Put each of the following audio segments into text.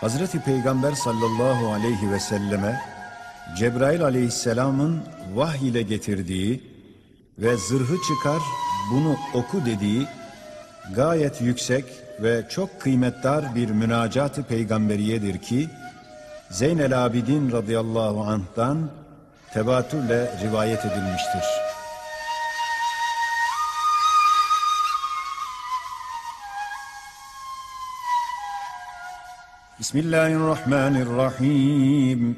Hazreti Peygamber sallallahu aleyhi ve selleme Cebrail aleyhisselamın vahiy ile getirdiği ve zırhı çıkar bunu oku dediği gayet yüksek ve çok kıymetdar bir münacatı peygamberiyedir ki Zeynel Abidin radıyallahu anh'dan tevatürle rivayet edilmiştir. Bismillahirrahmanirrahim.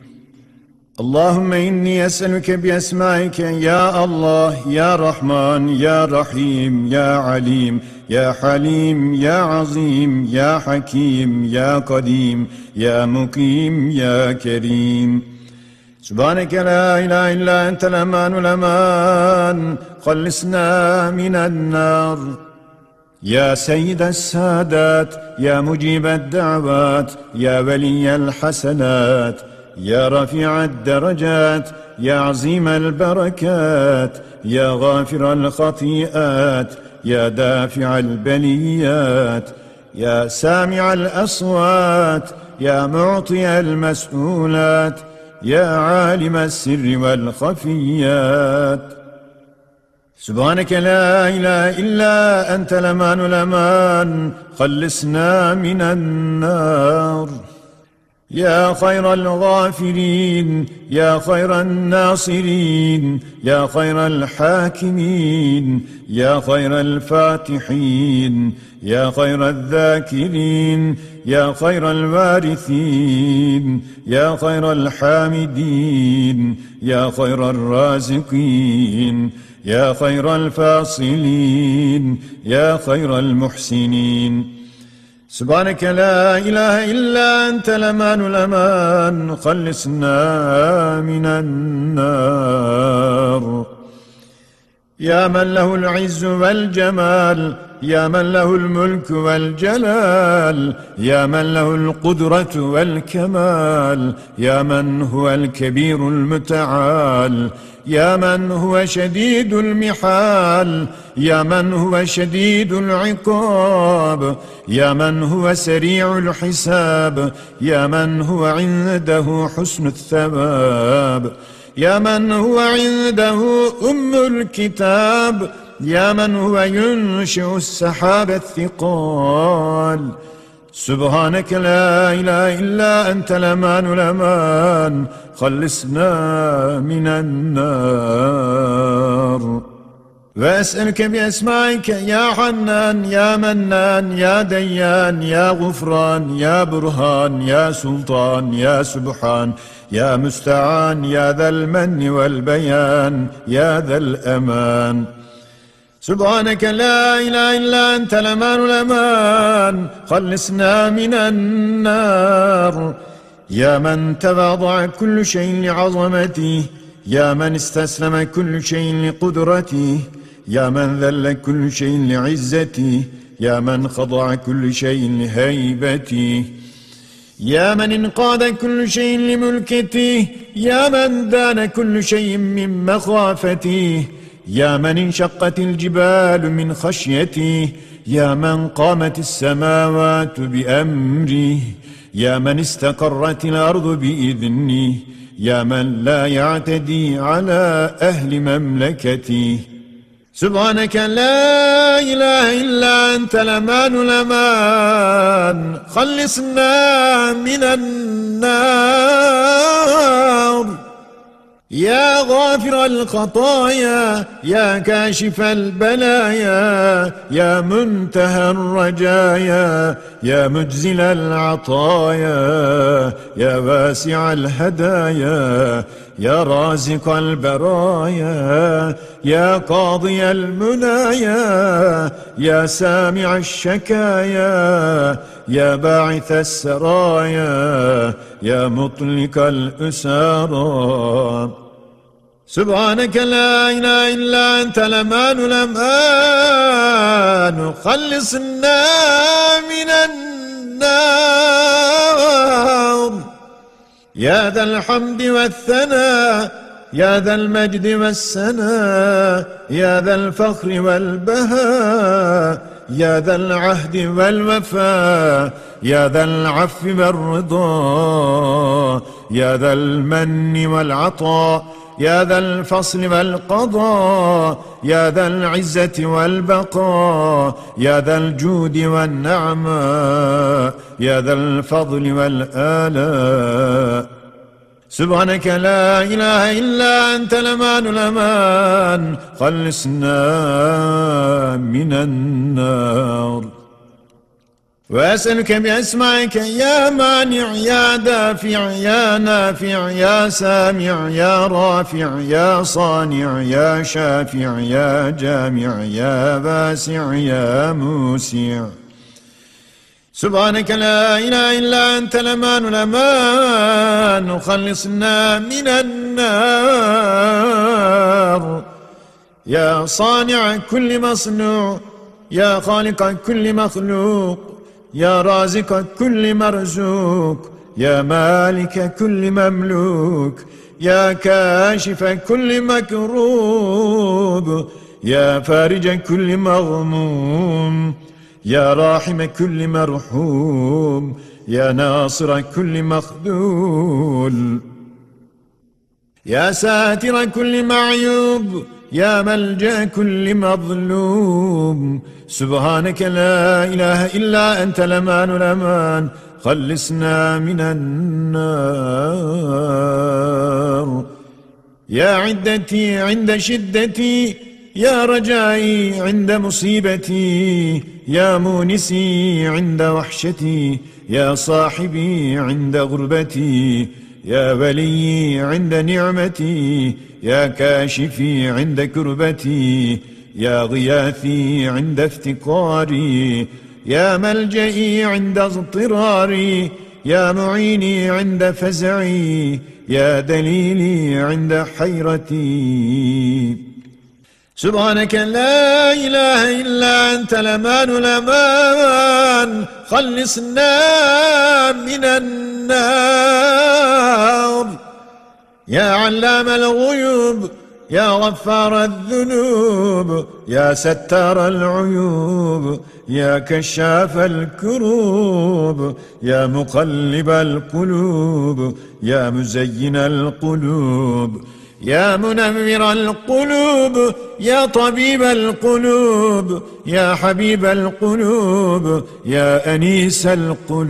اللهم إني أسألك بأسمائك يا الله يا رحمن يا رحيم يا عليم يا حليم يا عظيم يا حكيم يا قديم يا مقيم يا كريم سبحانك لا إله إلا أنت الأمان الأمان خلصنا من النار يا سيد السادات يا مجيب الدعوات يا ولي الحسنات يا رفيع الدرجات يا عظيم البركات يا غافر الخطيئات يا دافع البليات يا سامع الأصوات يا معطي المسؤولات يا عالم السر والخفيات. سبحانك لا إله إلا أنت الأمان الأمان خلصنا من النار. يا خير الغافرين يا خير الناصرين يا خير الحاكمين يا خير الفاتحين يا خير الذاكرين يا خير الوارثين يا خير الحامدين يا خير الرازقين يا خير الفاصلين يا خير المحسنين. سبحانك لا إله إلا أنت الأمان الأمان. خلصنا من النار. يا من له العز والجمال. يا من له الملك والجلال يا من له القدرة والكمال يا من هو الكبير المتعال يا من هو شديد المحال يا من هو شديد العقاب يا من هو سريع الحساب يا من هو عنده حسن الثواب يا من هو عنده أم الكتاب يا من هو ينشئ السحاب الثقال؟ سبحانك لا إله إلا أنت الأمان الأمان خلصنا من النار. وأسألك بأسمائك يا حنان يا منان يا ديان يا غفران يا برهان يا سلطان يا سبحان يا مستعان يا ذا المن والبيان يا ذا الأمان. سبحانك لا إله إلا أنت الأمان الأمان. خلصنا من النار. يا من تواضع كل شيء لعظمته. يا من استسلم كل شيء لقدرته. يا من ذل كل شيء لعزته. يا من خضع كل شيء لهيبته. يا من انقاد كل شيء لملكته. يا من دان كل شيء من مخافته. يا من انشقت الجبال من خشيته يا من قامت السماوات بأمره يا من استقرت الأرض بإذنه يا من لا يعتدي على أهل مملكته سبحانك لا إله إلا أنت الأمان الأمان خلصنا من النار. يا غافر الخطايا يا كاشف البلايا يا منتهى الرجايا يا مجزل العطايا يا واسع الهدايا يا رازق البرايا يا قاضي المنايا يا سامع الشكايا يا باعث السرايا يا مطلق الأسارى سبحانك لا إله إلا أنت الأمان الأمان خلصنا من النار. يا ذا الحمد والثناء يا ذا المجد والسناء يا ذا الفخر والبهاء. يا ذا العهد والوفاء يا ذا العفو والرضا يا ذا المن والعطاء يا ذا الفصل والقضاء يا ذا العزة والبقاء يا ذا الجود والنعماء يا ذا الفضل والآلاء. سبحانك لا إله إلا أنت لمان الأمان. خلصنا من النار. وأسألك بأسمائك يا مانع يا دافع يا نافع يا سامع يا رافع يا صانع يا شافع يا جامع يا باسع يا موسع. سبحانك لا إله إلا أنت الأمان الأمان خلصنا من النار. يا صانع كل مصنوع. يا خالق كل مخلوق. يا رازق كل مرزوق. يا مالك كل مملوك. يا كاشف كل مكروب. يا فارج كل مغموم. يا راحم كل مرحوم يا ناصر كل مخذول يا ساتر كل معيوب يا ملجأ كل مظلوم. سبحانك لا إله إلا أنت لمان الأمان. خلصنا من النار. يا عدتي عند شدتي يا رجائي عند مصيبتي يا مونسي عند وحشتي يا صاحبي عند غربتي يا ولي عند نعمتي يا كاشفي عند كربتي يا غياثي عند افتقاري يا ملجئي عند اضطراري يا معيني عند فزعي يا دليلي عند حيرتي. سبحانك لا إله إلا أنت لمان الأمان. خلصنا من النار. يا علام الغيوب يا غفار الذنوب يا ستار العيوب يا كشاف الكروب يا مقلب القلوب يا مزين القلوب يا منمر القلوب يا طبيب القلوب يا حبيب القلوب يا أنيس القلوب.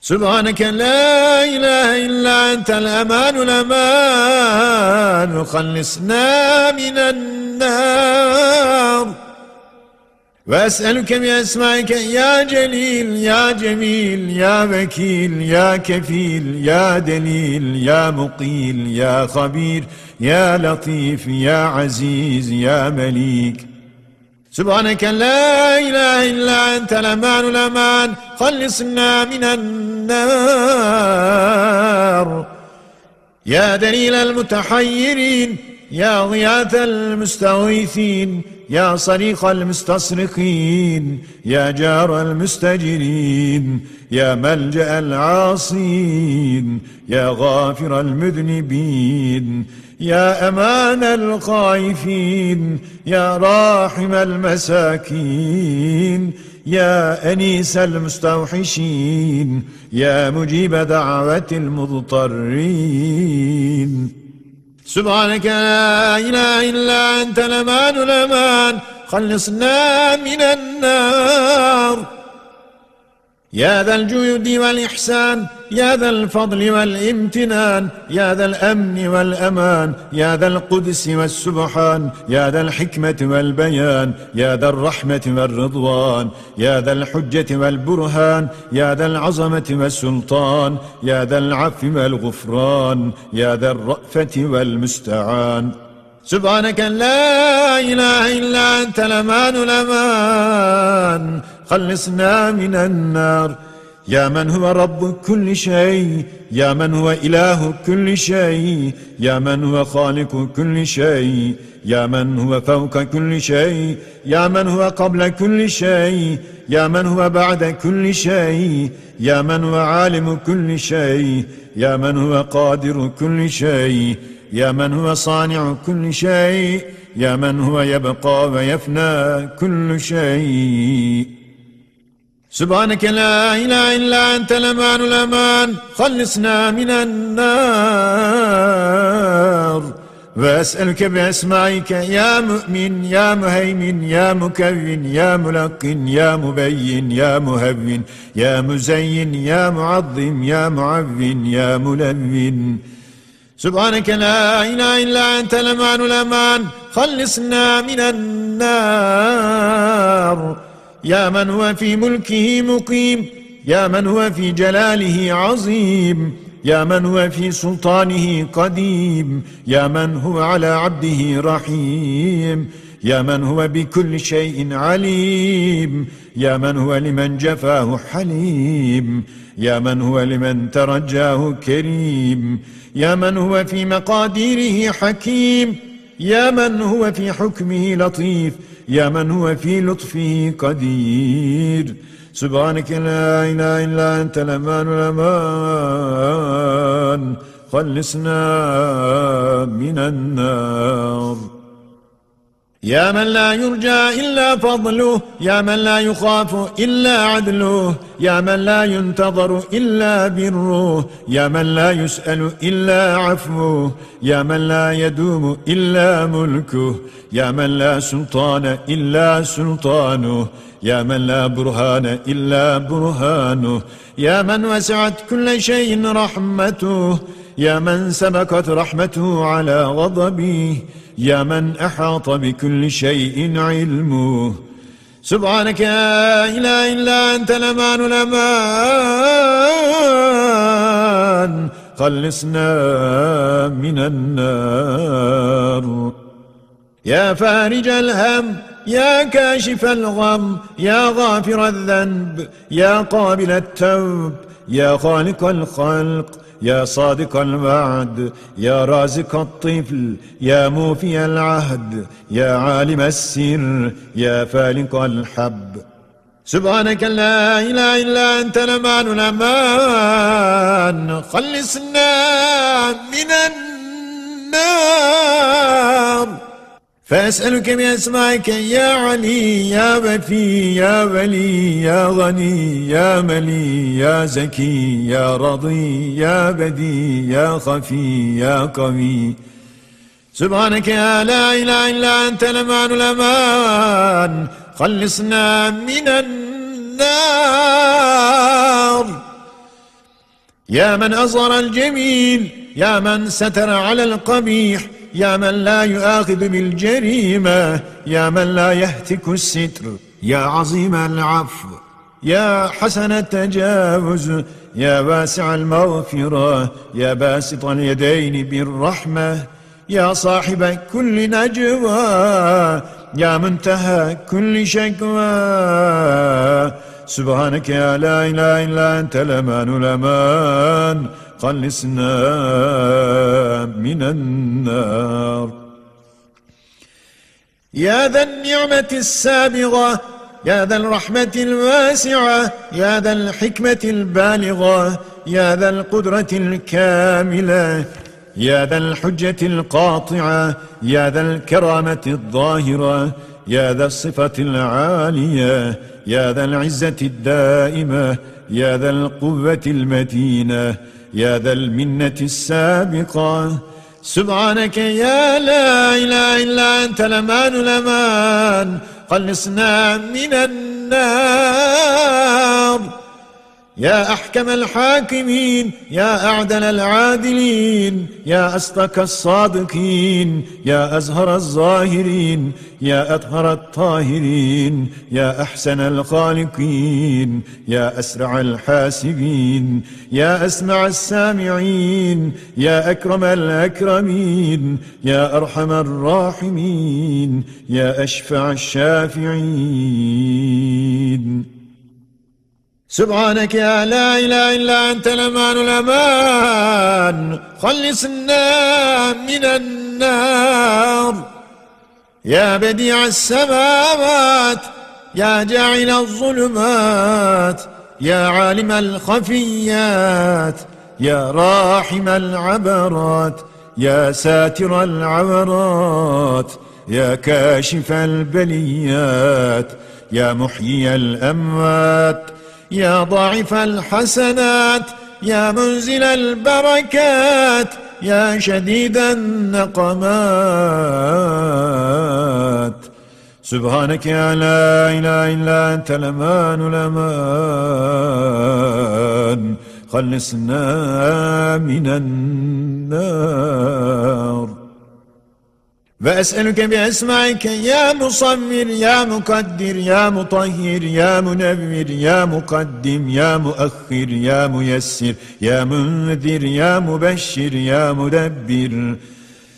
سبحانك لا إله إلا أنت الأمان الأمان خلصنا من النار. وأسألك بأسمائك يا جليل يا جميل يا وكيل يا كفيل يا دليل يا مقيل يا خبير يا لطيف يا عزيز يا مليك. سبحانك لا إله إلا أنت الأمان الأمان. خلصنا من النار. يا دليل المتحيرين يا ضياث المستغيثين. يا صريخ المستصرخين يا جار المستجرين يا ملجأ العاصين يا غافر المذنبين يا أمان الخائفين يا راحم المساكين يا أنيس المستوحشين يا مجيب دعوة المضطرين. سبحانك لا إله إلا أنت الأمان الأمان. خلصنا من النار. يا ذا الجود والإحسان يا ذا الفضل والامتنان يا ذا الأمن والأمان يا ذا القدس والسبحان يا ذا الحكمة والبيان يا ذا الرحمة والرضوان يا ذا الحجة والبرهان يا ذا العظمة والسلطان يا ذا العفو والغفران يا ذا الرأفة والمستعان سبحانك لا إله إلا أنت الأمان الأمان خلصنا من النار يا من هو رب كل شيء يا من هو إله كل شيء يا من هو خالق كل شيء يا من هو فوق كل شيء يا من هو قبل كل شيء يا من هو بعد كل شيء يا من هو عالم كل شيء يا من هو قادر كل شيء يا من هو صانع كل شيء يا من هو يبقى ويفنى كل شيء سبحانك لا إله إلا أنت الأمان الأمان. خلصنا من النار. وأسألك بأسمائك يا مؤمن يا مهيمن يا مكون يا ملقن يا مبين يا مهون يا مزين يا معظم يا معون يا ملون. سبحانك لا إله إلا أنت الأمان الأمان. خلصنا من النار. يا من هو في ملكه مقيم يا من هو في جلاله عظيم يا من هو في سلطانه قديم يا من هو على عبده رحيم يا من هو بكل شيء عليم يا من هو لمن جفاه حليم يا من هو لمن ترجاه كريم يا من هو في مقاديره حكيم يا من هو في حكمه لطيف يا من هو في لطفه قدير. سبحانك لا إله إلا أنت الأمان الأمان. خلصنا من النار. يا من لا يرجى إلا فضله يا من لا يخاف إلا عدله يا من لا ينتظر إلا بره يا من لا يسأل إلا عفوه يا من لا يدوم إلا ملكه يا من لا سلطان إلا سلطانه يا من لا برهان إلا برهانه يا من وسعت كل شيء رحمته يا من سبقت رحمته على غضبه يا من أحاط بكل شيء علمه. سبحانك لا إله إلا أنت الأمان الأمان خلصنا من النار. يا فارج الهم يا كاشف الغم يا غافر الذنب يا قابل التوب يا خالق الخلق. يا صادق الوعد يا رازق الطفل يا موفي العهد يا عالم السر يا فالق الحب. سبحانك لا إله إلا أنت الأمان الأمان. خلصنا من النار. فأسألك بأسمائك يا علي يا وفي يا ولي يا غني يا ملي يا زكي يا رضي يا بدي يا خفي يا قوي. سبحانك يا لا إله إلا أنت الأمان الأمان. خلصنا من النار. يا من أظهر الجميل يا من ستر على القبيح. يا من لا يؤاخذ بالجريمة يا من لا يهتك الستر يا عظيم العفو يا حسن التجاوز يا واسع المغفرة يا باسط اليدين بالرحمة يا صاحب كل نجوى يا منتهى كل شكوى. سبحانك يا لا إله إلا أنت الأمان الأمان. خلصنا من النار. يا ذا النعمة السابغة يا ذا الرحمة الواسعة يا ذا الحكمة البالغة يا ذا القدرة الكاملة يا ذا الحجة القاطعة يا ذا الكرامة الظاهرة يا ذا الصفة العالية يا ذا العزة الدائمة يا ذا القوة المتينة يا ذا المنة السابقة. سبحانك يا لا إله إلا أنت الأمان الأمان. خلصنا من النار. يا أحكم الحاكمين يا أعدل العادلين يا أصدق الصادقين يا أزهر الظاهرين يا أطهر الطاهرين يا أحسن الخالقين يا أسرع الحاسبين يا أسمع السامعين يا أكرم الأكرمين يا أرحم الراحمين يا أشفع الشافعين. سبحانك يا لا إله إلا أنت الأمان الأمان. خلصنا من النار. يا بديع السماوات يا جاعل الظلمات يا عالم الخفيات يا راحم العبرات يا ساتر العورات يا كاشف البليات يا محيي الأموات يا ضاعف الحسنات يا منزل البركات يا شديد النقمات. سبحانك يا لا إله إلا أنت لمان لمان خلصنا من النار. وأسألك بأسمائك يا مصمر يا مقدر يا مطهر يا منور يا مقدم يا مؤخر يا ميسر يا منذر يا مبشر يا مدبر.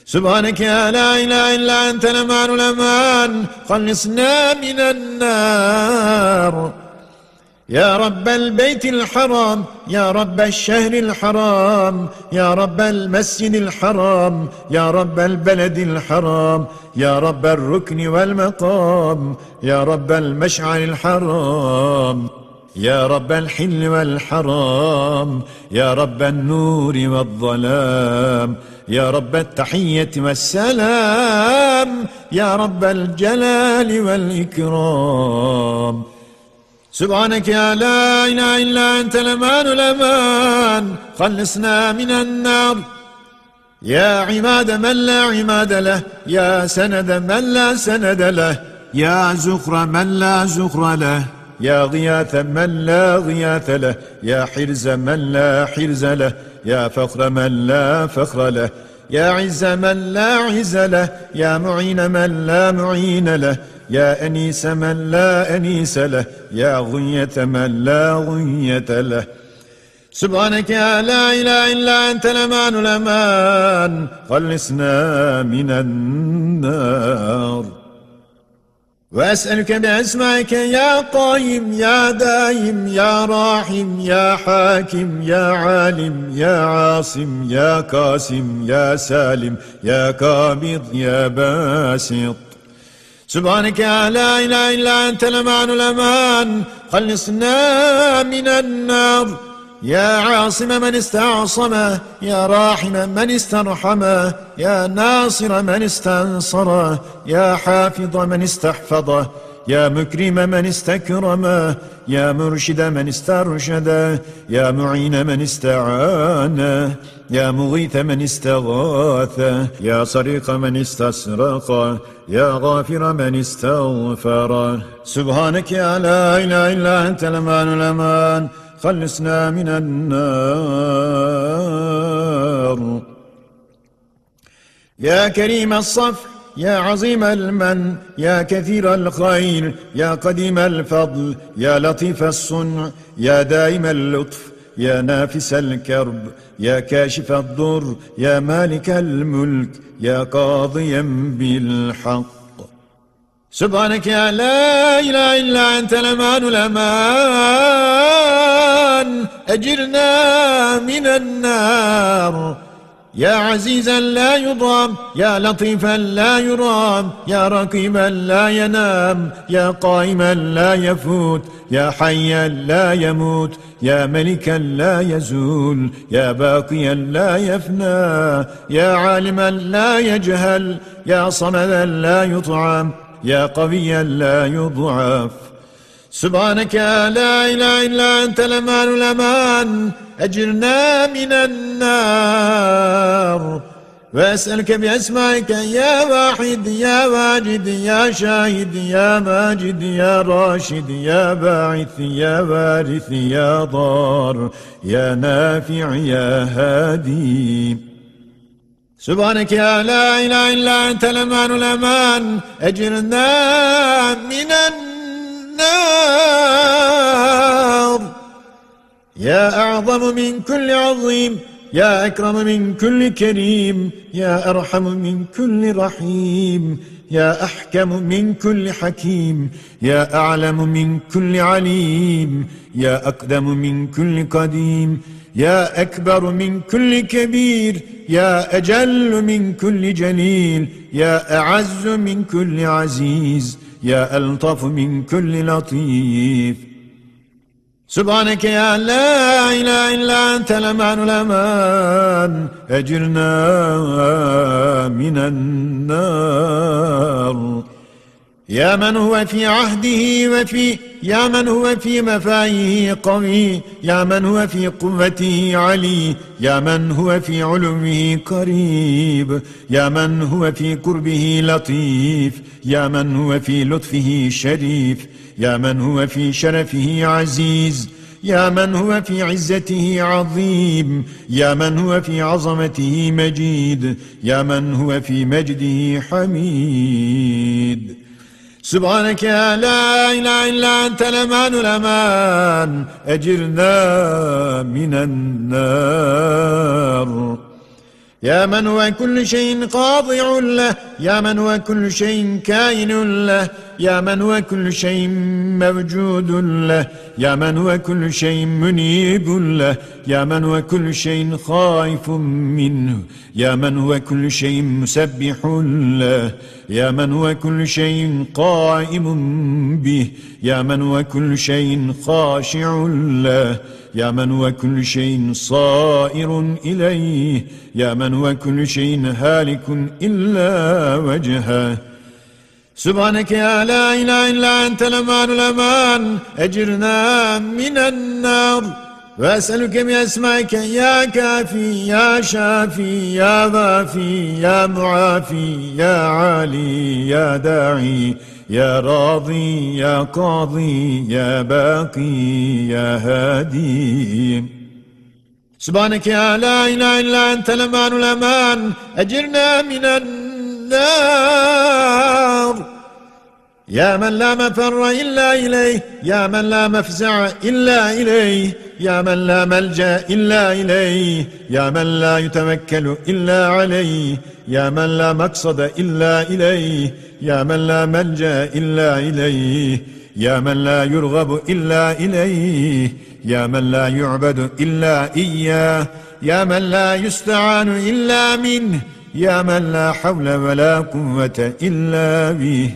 سبحانك يا لا إله إلا أنت الأمان الأمان. خلصنا من النار. يا رب البيت الحرام يا رب الشهر الحرام يا رب المسجد الحرام يا رب البلد الحرام يا رب الركن والمقام يا رب المشعر الحرام يا رب الحل والحرام يا رب النور والظلام يا رب التحية والسلام يا رب الجلال والإكرام سبحانك يا لا إله إلا أنت الأمان الأمان. خلصنا من النار. يا عماد من لا عماد له. يا سند من لا سند له. يا زخر من لا زخر له. يا غياث من لا غياث له. يا حرز من لا حرز له. يا فخر من لا فخر له. يا عز من لا عز له يا معين من لا معين له يا أنيس من لا أنيس له يا غية من لا غية له. سبحانك يا لا إله إلا أنت الأمان الأمان خلصنا من النار. وأسألك بأسمائك يا قايم يا دايم يا راحم يا حاكم يا عالم يا عاصم يا قاسم يا سالم يا قابض يا باسط. سبحانك لا إله إلا أنت الأمان الأمان. خلصنا من النار. يا عاصم من استعصم يا راحم من استرحم يا ناصر من استنصر يا حافظ من استحفظ يا مكرم من استكرم يا مرشد من استرشد يا معين من استعان يا مغيث من استغاث يا صريق من استصرق يا غافر من استغفر. سبحانك يا لا إله إلا أنت الأمان الأمان. خلصنا من النار. يا كريم الصف يا عظيم المن يا كثير الخير يا قديم الفضل يا لطيف الصنع يا دائم اللطف يا نافس الكرب يا كاشف الضر يا مالك الملك يا قاضيا بالحق. سبحانك يا لا إله إلا أنت الأمان الأمان. أجرنا من النار. يا عزيزا لا يضام يا لطيفا لا يرام يا رقيبا لا ينام يا قائما لا يفوت يا حيا لا يموت يا ملكا لا يزول يا باقيا لا يفنى يا عالما لا يجهل يا صمدا لا يطعم يا قويا لا يضعف. سبحانك لا إله إلا أنت الأمان الأمان. أجرنا من النار. وأسألك بأسمائك يا واحد يا واجد يا شاهد يا ماجد يا راشد يا باعث يا وارث يا ضار يا نافع يا هادي. سبحانك يا لا إله إلا أنت الأمان الأمان. أجرنا من النار. يا أعظم من كل عظيم يا أكرم من كل كريم يا أرحم من كل رحيم يا أحكم من كل حكيم يا أعلم من كل عليم يا أقدم من كل قديم يا أكبر من كل كبير يا أجل من كل جليل يا أعز من كل عزيز. يا ألطف من كل لطيف. سبحانك يا لا إله إلا أنت الأمان الأمان أجرنا من النار. يا من هو في عهده وفي يا من هو في مفايه قوي يا من هو في قوته علي يا من هو في علوه قريب يا من هو في قربه لطيف يا من هو في لطفه شريف يا من هو في شرفه عزيز يا من هو في عزته عظيم يا من هو في عظمته مجيد يا من هو في مجده حميد. سبحانك لا إله إلا أنت الأمان الأمان أجرنا من النار يا من هو كل شيء خاضع له يا من هو كل شيء كائن له يا من هو كل شيء موجود له يا من هو كل شيء منيب له يا من هو كل شيء خائف منه يا من هو كل شيء مسبح له يا من هو كل شيء قائم به يا من هو كل شيء خاشع له يا من هو كل شيء صائر إليه يا من هو كل شيء هالك إلا وجهه. سبحانك يا لا إله إلا أنت الأمان الأمان أجرنا من النار. وأسألك بأسمائك يا كافي يا شافي يا ضافي يا معافي يا عالي يا داعي. يا راضي يا قاضي يا باقي يا هادي. سبحانك يا لا إله إلا أنت الأمان الأمان أجرنا من النار. يا من لا مفر إلا إليه يا من لا مفزع إلا إليه يا من لا ملجأ إلا إليه يا من لا يتوكل إلا عليه يا من لا مقصد إلا إليه. يا من لا ملجأ إلا إليه يا من لا يرغب إلا إليه يا من لا يعبد إلا إياه يا من لا يستعان إلا منه يا من لا حول ولا قوة إلا به.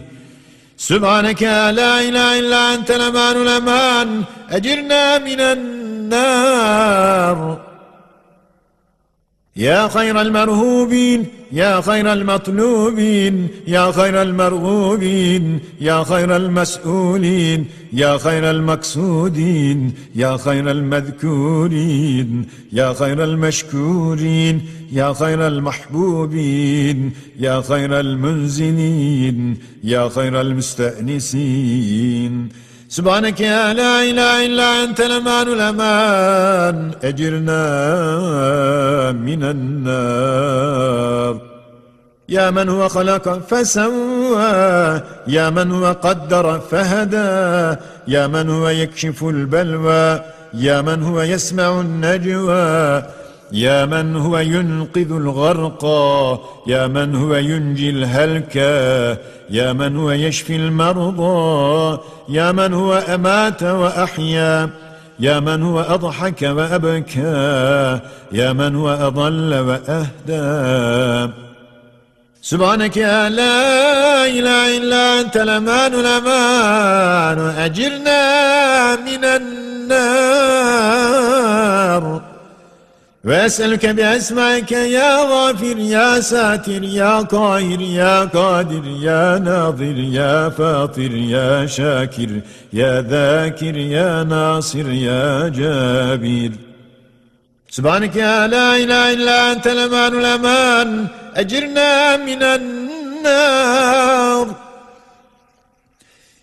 سبحانك لا إله إلا أنت الأمان الأمان أجرنا من النار. يا خير المرهوبين يا خير المطلوبين يا خير المرغوبين يا خير المسؤولين يا خير المقصودين يا خير المذكورين يا خير المشكورين يا خير المحبوبين يا خير المنزلين يا خير المستأنسين سبحانك يا لا إله إلا أنت الأمان الأمان. أجرنا من النار. يا من هو خلق فسوى يا من هو قدر فهدى يا من هو يكشف البلوى يا من هو يسمع النجوى. يا من هو ينقذ الغرقى يا من هو ينجي الهلكى يا من هو يشفي المرضى يا من هو أمات وأحيا؟ يا من هو أضحك وأبكى؟ يا من هو أضل وأهدى؟ سبحانك يا لا إله إلا أنت الأمان الأمان أجرنا من النار. وأسألك بأسمائك يا غافر يا ساتر يا قاهر يا قادر يا ناظر يا فاطر يا شاكر يا ذاكر يا ناصر يا جابر. سبحانك يا لا إله إلا أنت الأمان الأمان. أجرنا من النار.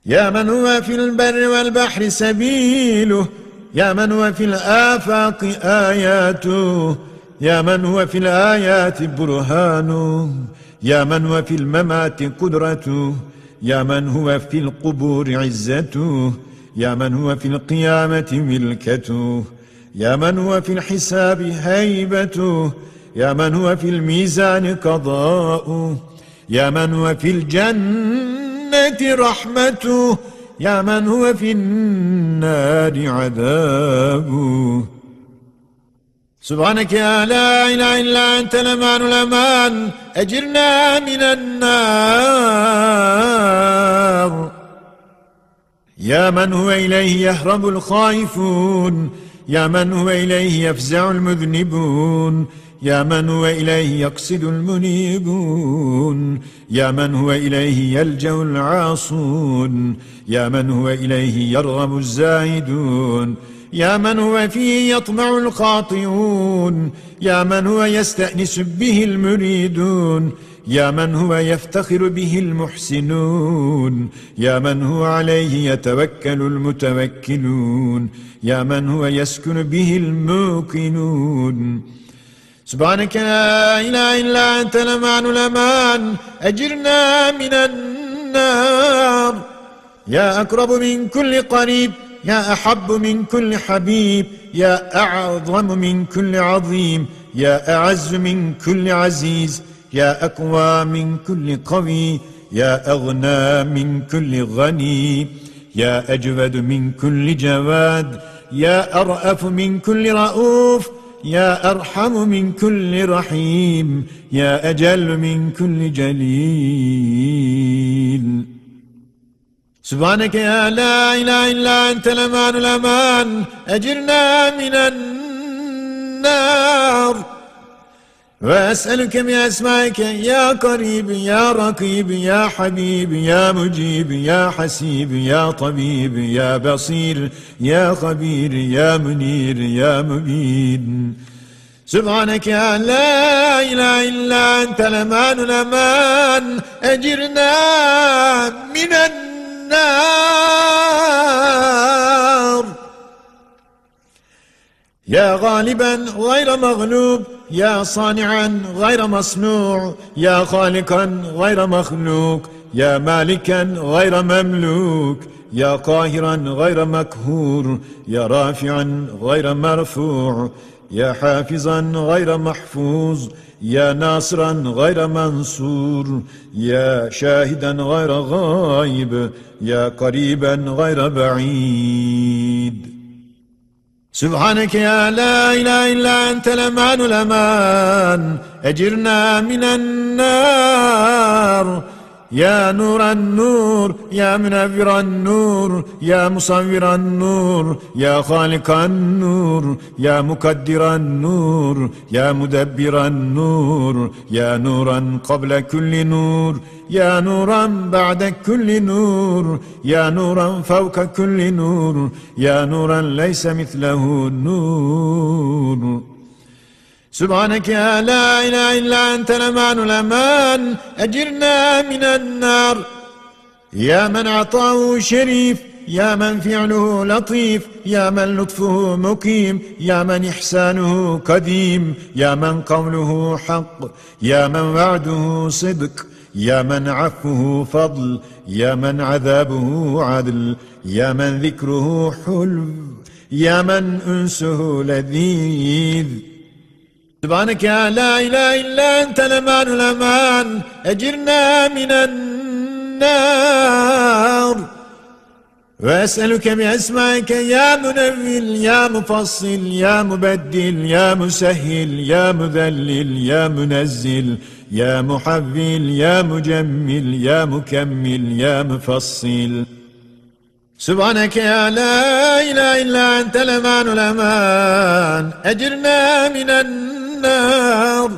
يا من هو في البر والبحر سبيله. يا من هو في الآفاق آياته يا من هو في الآيات برهانه يا من هو في الممات قدرته يا من هو في القبور عزته يا من هو في القيامة ملكته يا من هو في الحساب هيبته يا من هو في الميزان قضاؤه يا من هو في الجنة رحمته يا من هو في النار عذابه. سبحانك يا لا إله إلا أنت الأمان الأمان أجرنا من النار. يا من هو إليه يهرب الخائفون. يا من هو إليه يفزع المذنبون. يا من هو إليه يقصد المنيبون؟ يا من هو إليه يلجأ العاصون؟ يا من هو إليه يرغب الزاهدون يا من هو فيه يطمع الخاطئون؟ يا من هو يستأنس به المريدون؟ يا من هو يفتخر به المحسنون؟ يا من هو عليه يتوكل المتوكلون؟ يا من هو يسكن به الموقنون؟ سبحانك لا إله إلا أنت لمعن الأمان. أجرنا من النار. يا أقرب من كل قريب يا أحب من كل حبيب يا أعظم من كل عظيم يا أعز من كل عزيز يا أقوى من كل قوي يا أغنى من كل غني يا أجود من كل جواد يا أرأف من كل رؤوف يا أرحم من كل رحيم يا أجل من كل جليل. سبحانك يا لا إله إلا أنت الأمان الأمان أجرنا من النار. وأسألك بأسمائك يا قريب يا رقيب يا حبيب يا مجيب يا حسيب يا طبيب يا بصير يا خبير يا منير يا مبين. سبحانك يا لا إله إلا أنت الأمان الأمان أجرنا من النار. يا غالبا غير مغلوب يا صانعا غير مصنوع يا خالقا غير مخلوق يا مالكا غير مملوك يا قاهرا غير مكهور يا رافعا غير مرفوع يا حافظا غير محفوظ يا ناصرا غير منصور يا شاهدا غير غائب يا قريبا غير بعيد. سبحانك يا لا إله إلا أنت الأمان الأمان أجرنا من النار. يا نور النور يا منور النور يا مصور النور يا خالق النور يا مقدر النور يا مدبر النور يا نورا قبل كل نور يا نورا بعد كل نور يا نورا فوق كل نور يا نورا ليس مثله النور سبحانك يا لا إله إلا أنت الأمان الأمان أجرنا من النار يا من عطاه شريف يا من فعله لطيف يا من لطفه مقيم يا من إحسانه قديم يا من قوله حق يا من وعده صدق يا من عفه فضل يا من عذابه عدل يا من ذكره حلو يا من أنسه لذيذ سبحانك يا لا إله إلا أنت الأمان الأمان. أجرنا من النار. وأسألك بأسمائك يا منول يا مفصل يا مبدل يا مسهل يا مذلل يا منزل يا محفل يا مجمل يا مكمل يا مفصل. سبحانك يا لا إله إلا أنت الأمان الأمان. أجرنا من النار. النار.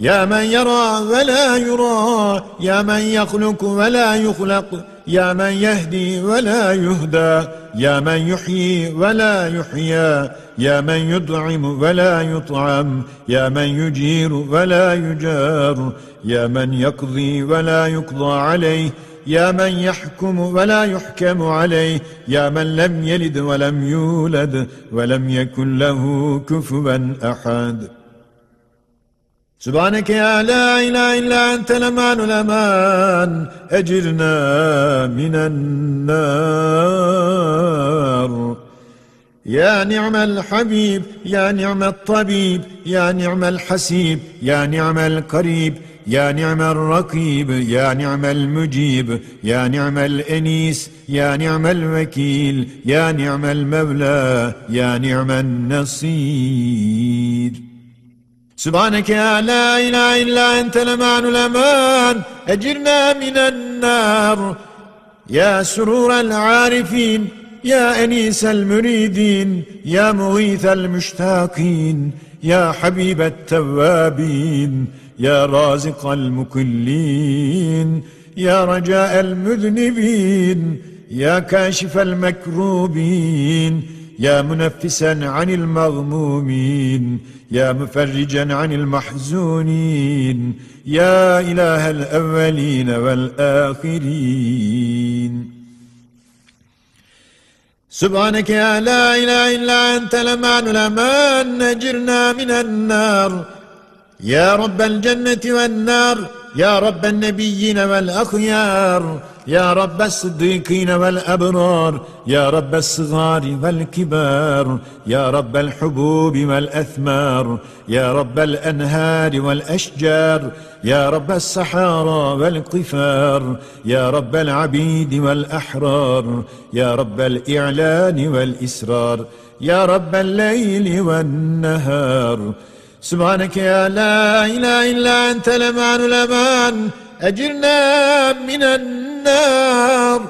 يا من يرى ولا يرى يا من يخلق ولا يخلق يا من يهدي ولا يهدى يا من يحيي ولا يحيى يا من يطعم ولا يطعم يا من يجير ولا يجار يا من يقضي ولا يقضى عليه يا من يحكم ولا يحكم عليه يا من لم يلد ولم يولد ولم يكن له كفوا أحد. سبحانك يا لا إله إلا أنت الأمان الأمان أجرنا من النار يا نعم الحبيب يا نعم الطبيب يا نعم الحسيب يا نعم القريب يا نعم الرقيب يا نعم المجيب يا نعم الأنيس يا نعم الوكيل يا نعم المولى يا نعم النصير سبحانك يا لا إله إلا أنت الأمان الأمان. أجرنا من النار. يا سرور العارفين. يا أنيس المريدين. يا مغيث المشتاقين. يا حبيب التوابين. يا رازق المكلين. يا رجاء المذنبين. يا كاشف المكروبين. يا منفسا عن المغمومين يا مفرجا عن المحزونين يا إله الأولين والآخرين. سبحانك يا لا إله إلا أنت لمان الأمان نجرنا من النار. يا رب الجنة والنار. يا رب النبيين والأخيار يا رب الصديقين والأبرار يا رب الصغار والكبار يا رب الحبوب والأثمار يا رب الأنهار والأشجار يا رب الصحارى والقفار يا رب العبيد والأحرار يا رب الإعلان والإسرار يا رب الليل والنهار سبحانك يا لا إله إلا أنت لمان الأمان. أجرنا من النار.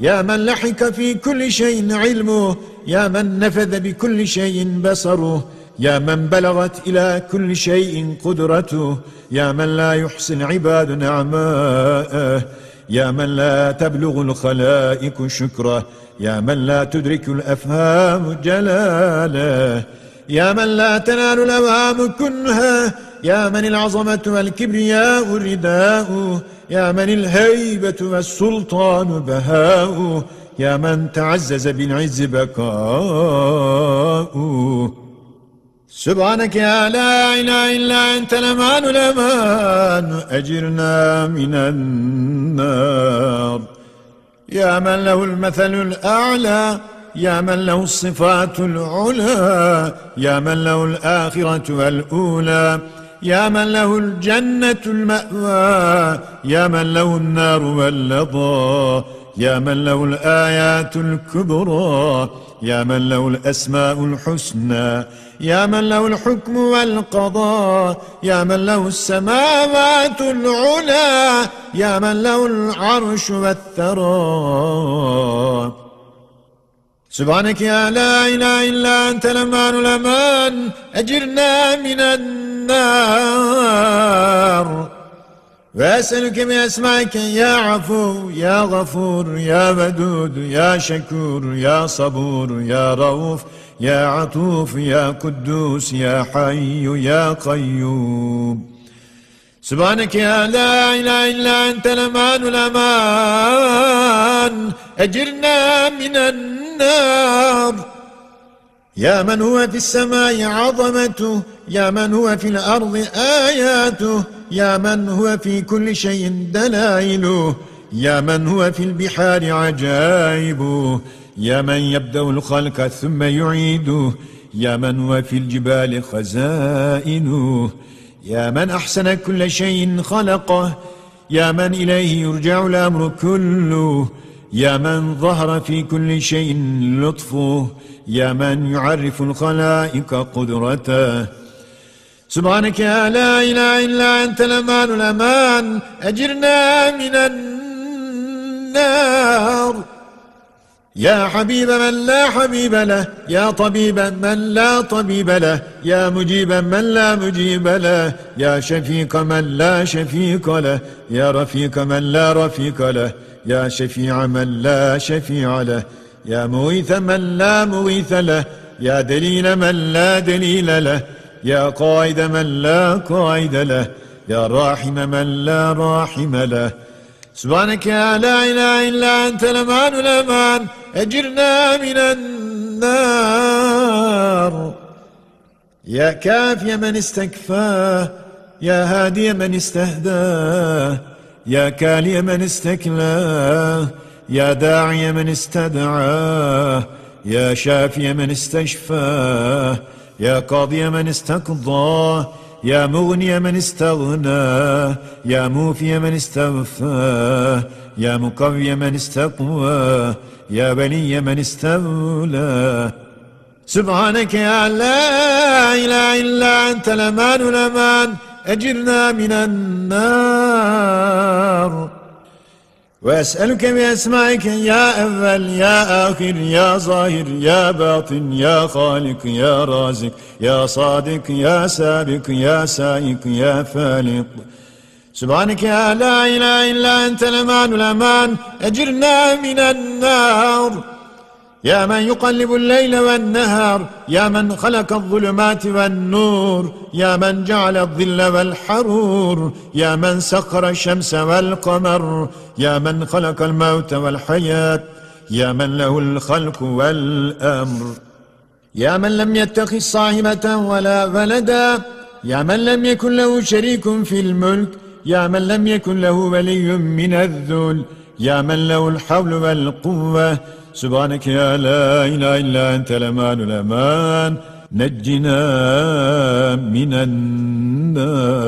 يا من لحق في كل شيء علمه. يا من نفذ بكل شيء بصره. يا من بلغت إلى كل شيء قدرته. يا من لا يحسن عباد نعماءه. يا من لا تبلغ الخلائق شكره. يا من لا تدرك الأفهام جلاله. يا من لا تنال الأوهام كنها يا من العظمة والكبرياء رداء يا من الهيبة والسلطان بهاء يا من تعزز بالعز بكاء. سبحانك يا لا إله إلا أنت الأمان الأمان أجرنا من النار. يا من له المثل الأعلى يا من له الصفات العلى يا من له الآخرة والأولى. يا من له الجنة المأوى يا من له النار واللظى. يا من له الآيات الكبرى يا من له الأسماء الحسنى. يا من له الحكم والقضاء يا من له السماوات العلى يا من له العرش والثرى. سبحانك يا لا إله إلا أنت الأمان الأمان. أجرنا من النار. وأسألك بأسمائك يا عفو يا غفور يا ودود يا شكور يا صبور يا رؤوف يا عطوف يا قدوس يا حي يا قيوم. سبحانك يا لا إله إلا أنت الأمان الأمان. أجرنا من النار. يا من هو في السماء عظمته يا من هو في الأرض آياته يا من هو في كل شيء دلائله يا من هو في البحار عجائبه يا من يبدأ الخلق ثم يعيده يا من هو في الجبال خزائنه يا من أحسن كل شيء خلقه يا من إليه يرجع الأمر كله يا من ظهر في كل شيء لطفه يا من يعرف الخلائق قدرته. سبحانك يا لا إله إلا أنت الأمان الأمان أجرنا من النار. يا حبيب من لا حبيب له يا طبيب من لا طبيب له يا مجيب من لا مجيب له يا شفيق من لا شفيق له يا رفيق من لا رفيق له يا شفيع من لا شفيع له يا مغيث من لا مغيث له يا دليل من لا دليل له يا قائد من لا قائد له يا راحم من لا راحم له سبحانك يا لا إله إلا أنت الأمان الأمان أجرنا من النار. يا كافي من استكفاه يا هادي من استهداه يا كالي من استكلاه يا داعي من استدعاه يا شافي من استشفاه يا قاضي من استقضاه يا مغني من استغنى يا موفي من استغفى يا مقوي من استقوى يا بني من استولى سبحانك يا لا إله إلا أنت الأمان الأمان أجرنا من النار وأسألك بأسمائك يا أول يا آخر يا ظاهر يا باطن يا خالق يا رازق يا صادق يا سابق يا سائق يا فالق. سبحانك يا لا إله إلا أنت الأمان الأمان أجرنا من النار. يا من يقلب الليل والنهار يا من خلق الظلمات والنور يا من جعل الظل والحرور يا من سخر الشمس والقمر يا من خلق الموت والحياة يا من له الخلق والأمر يا من لم يتخذ صاحبة ولا ولدا يا من لم يكن له شريك في الملك يا من لم يكن له ولي من الذل يا من له الحول والقوة سبحانك يا لا إله إلا أنت الأمان الأمان. نجنا من النار.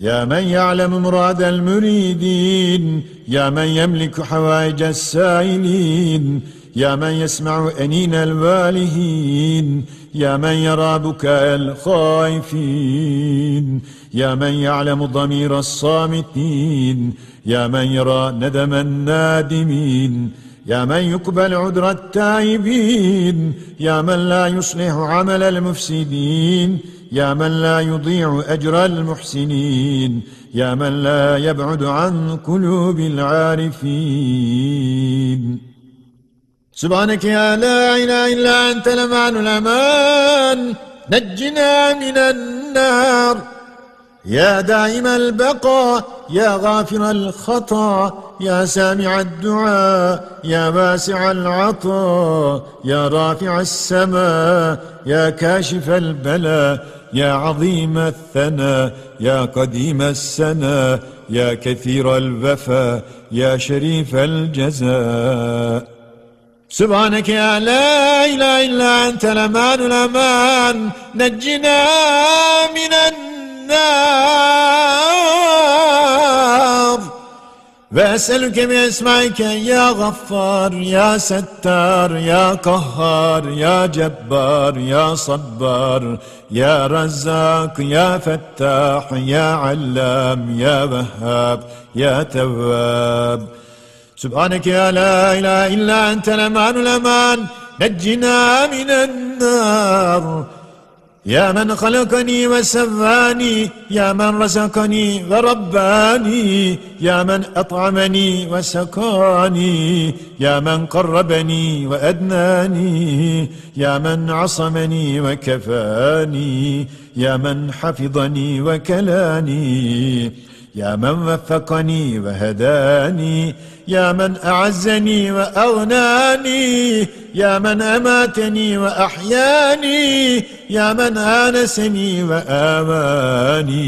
يا من يعلم مراد المريدين يا من يملك حوائج السائلين يا من يسمع أنين الوالهين يا من يرى بكاء الخائفين يا من يعلم ضمير الصامتين يا من يرى ندم النادمين. يا من يقبل عذر التائبين؟ يا من لا يصلح عمل المفسدين؟ يا من لا يضيع أجر المحسنين؟ يا من لا يبعد عن قلوب العارفين. سبحانك يا لا إله إلا أنت لمان الأمان؟ نجنا من النار. يا دائم البقاء يا غافر الخطأ يا سامع الدعاء يا واسع العطاء يا رافع السماء يا كاشف البلاء يا عظيم الثنى يا قديم السنا يا كثير الوفا يا شريف الجزاء. سبحانك يا لا إله إلا أنت الأمان الأمان نجنا من النار. النار. وأسألك بأسمائك يا غفار يا ستار يا قهار يا جبار يا صبار يا رزاق يا فتاح يا علام يا وهاب يا تواب. سبحانك يا لا إله إلا أنت الأمان الأمان. نجنا من النار. يا من خلقني وسواني يا من رزقني ورباني يا من أطعمني وسقاني يا من قربني وأدناني يا من عصمني وكفاني يا من حفظني وكلاني. يا من وفقني وهداني يا من أعزني وأغناني يا من أماتني وأحياني يا من آنسني وآماني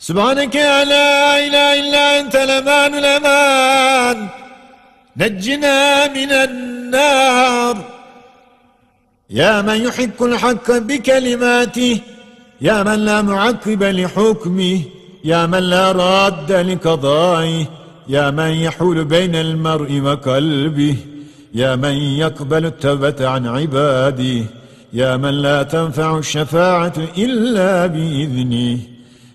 سبحانك يا لا إله إلا أنت الأمان الأمان. نجنا من النار. يا من يحق الحق بكلماته يا من لا معقب لحكمه يا من لا راد لقضائه يا من يحول بين المرء وقلبه يا من يقبل التوبة عن عباده يا من لا تنفع الشفاعة إلا بإذنه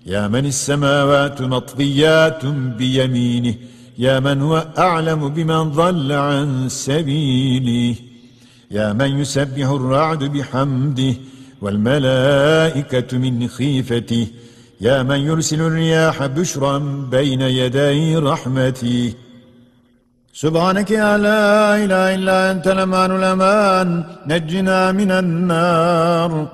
يا من السماوات مطويات بيمينه يا من هو أعلم بمن ضل عن سبيله يا من يسبح الرعد بحمده والملائكة من خيفته يا من يرسل الرياح بشرا بين يدي رحمته. سبحانك يا لا إله إلا أنت الأمان الأمان نجنا من النار.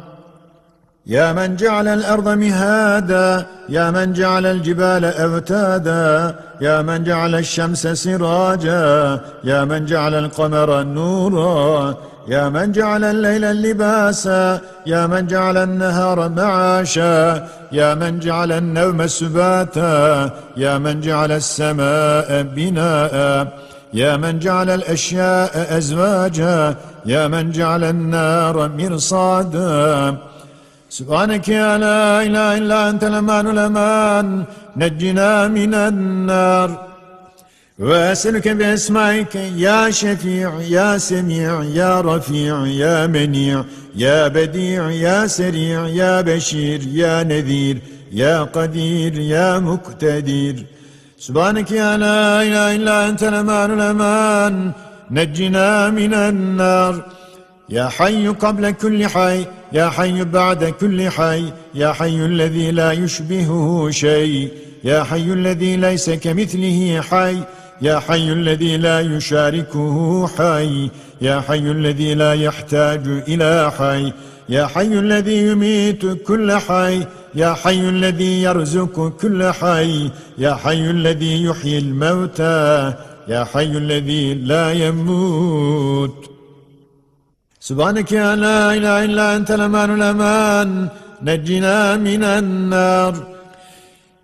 يا من جعل الأرض مهادا يا من جعل الجبال أوتادا يا من جعل الشمس سراجا يا من جعل القمر نورا. يا من جعل الليل لباسا يا من جعل النهار معاشا يا من جعل النوم سباتا يا من جعل السماء بناء يا من جعل الأشياء أزواجا يا من جعل النار مرصادا. سبحانك يا لا إله إلا أنت الأمان الأمان نجنا من النار. وأسألك بأسمائك يا شفيع يا سميع يا رفيع يا منيع يا بديع يا سريع يا بشير يا نذير يا قدير يا مقتدير. سبحانك يا لا إله إلا أنت الأمان الأمان. نجنا من النار. يا حي قبل كل حي يا حي بعد كل حي يا حي الذي لا يشبهه شيء يا حي الذي ليس كمثله حي. يا حي الذي لا يشاركه حي يا حي الذي لا يحتاج إلى حي يا حي الذي يميت كل حي يا حي الذي يرزق كل حي يا حي الذي يحيي الموتى يا حي الذي لا يموت. سبحانك يا لا إله إلا أنت الأمان الأمان نجنا من النار.